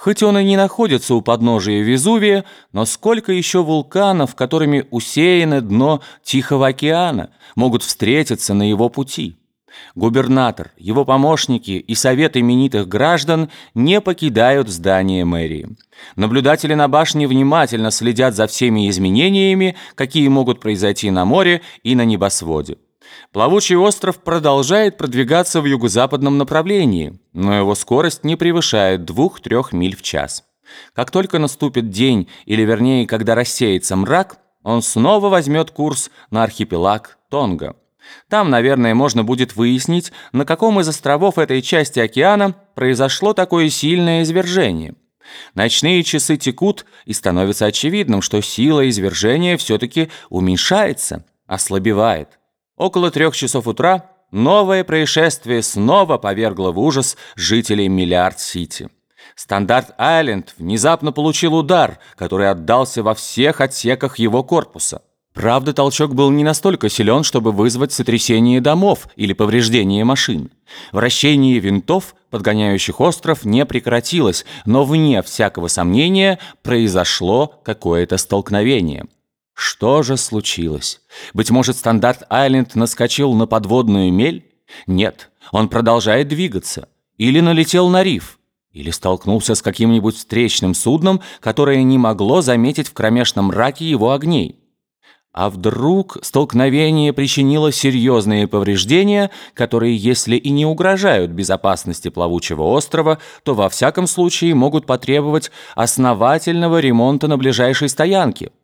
Хоть он и не находится у подножия Везувия, но сколько еще вулканов, которыми усеяно дно Тихого океана, могут встретиться на его пути? Губернатор, его помощники и совет именитых граждан не покидают здание мэрии. Наблюдатели на башне внимательно следят за всеми изменениями, какие могут произойти на море и на небосводе. Плавучий остров продолжает продвигаться в юго-западном направлении, но его скорость не превышает 2-3 миль в час. Как только наступит день, или вернее, когда рассеется мрак, он снова возьмет курс на архипелаг Тонга. Там, наверное, можно будет выяснить, на каком из островов этой части океана произошло такое сильное извержение. Ночные часы текут, и становится очевидным, что сила извержения все-таки уменьшается, ослабевает. Около трех часов утра новое происшествие снова повергло в ужас жителей Миллиард-Сити. Стандарт-Айленд внезапно получил удар, который отдался во всех отсеках его корпуса. Правда, толчок был не настолько силен, чтобы вызвать сотрясение домов или повреждение машин. Вращение винтов, подгоняющих остров, не прекратилось, но вне всякого сомнения произошло какое-то столкновение. Что же случилось? Быть может, Стандарт-Айленд наскочил на подводную мель? Нет, он продолжает двигаться. Или налетел на риф. Или столкнулся с каким-нибудь встречным судном, которое не могло заметить в кромешном мраке его огней. А вдруг столкновение причинило серьезные повреждения, которые, если и не угрожают безопасности плавучего острова, то во всяком случае могут потребовать основательного ремонта на ближайшей стоянке –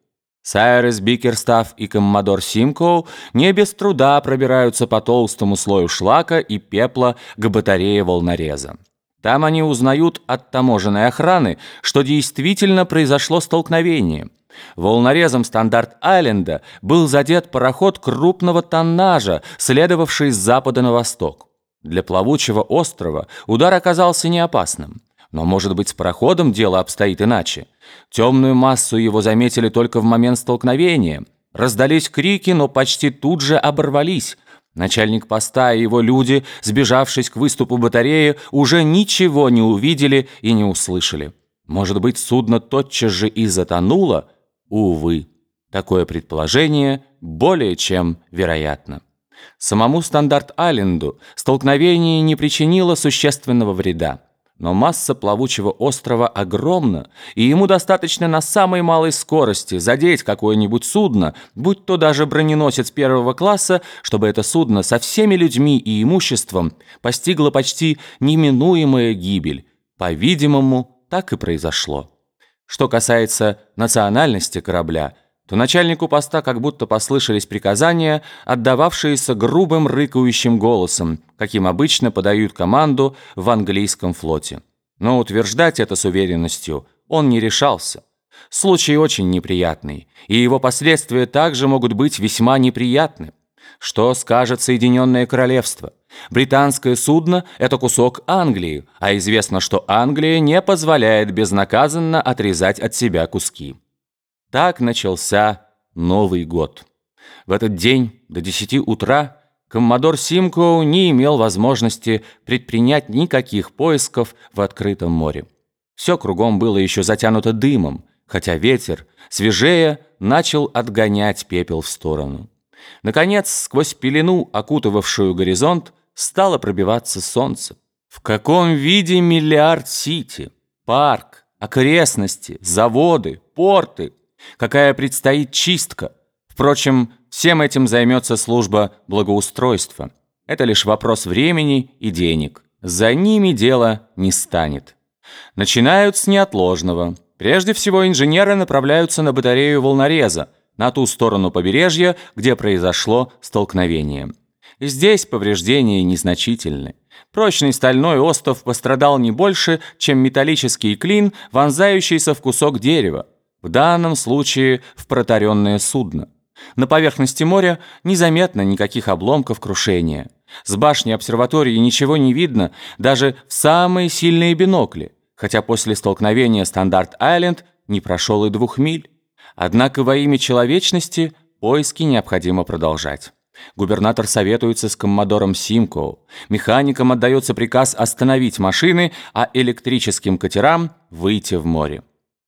Сайрес Бикерстаф и Коммодор Симкоу не без труда пробираются по толстому слою шлака и пепла к батарее волнореза. Там они узнают от таможенной охраны, что действительно произошло столкновение. Волнорезом Стандарт-Айленда был задет пароход крупного тоннажа, следовавший с запада на восток. Для плавучего острова удар оказался неопасным. Но, может быть, с пароходом дело обстоит иначе. Темную массу его заметили только в момент столкновения. Раздались крики, но почти тут же оборвались. Начальник поста и его люди, сбежавшись к выступу батареи, уже ничего не увидели и не услышали. Может быть, судно тотчас же и затонуло? Увы, такое предположение более чем вероятно. Самому Стандарт-Айленду столкновение не причинило существенного вреда. Но масса плавучего острова огромна, и ему достаточно на самой малой скорости задеть какое-нибудь судно, будь то даже броненосец первого класса, чтобы это судно со всеми людьми и имуществом постигло почти неминуемая гибель. По-видимому, так и произошло. Что касается национальности корабля – то начальнику поста как будто послышались приказания, отдававшиеся грубым рыкающим голосом, каким обычно подают команду в английском флоте. Но утверждать это с уверенностью он не решался. Случай очень неприятный, и его последствия также могут быть весьма неприятны. Что скажет Соединенное Королевство? Британское судно – это кусок Англии, а известно, что Англия не позволяет безнаказанно отрезать от себя куски. Так начался Новый год. В этот день до 10 утра коммодор Симкоу не имел возможности предпринять никаких поисков в открытом море. Все кругом было еще затянуто дымом, хотя ветер, свежее, начал отгонять пепел в сторону. Наконец, сквозь пелену, окутывавшую горизонт, стало пробиваться солнце. В каком виде миллиард Сити? Парк, окрестности, заводы, порты – какая предстоит чистка. Впрочем, всем этим займется служба благоустройства. Это лишь вопрос времени и денег. За ними дело не станет. Начинают с неотложного. Прежде всего инженеры направляются на батарею волнореза, на ту сторону побережья, где произошло столкновение. Здесь повреждения незначительны. Прочный стальной остов пострадал не больше, чем металлический клин, вонзающийся в кусок дерева. В данном случае в протаренное судно. На поверхности моря незаметно никаких обломков крушения. С башни обсерватории ничего не видно даже в самые сильные бинокли, хотя после столкновения Стандарт-Айленд не прошел и двух миль. Однако во имя человечности поиски необходимо продолжать. Губернатор советуется с коммодором Симкоу. Механикам отдается приказ остановить машины, а электрическим катерам выйти в море.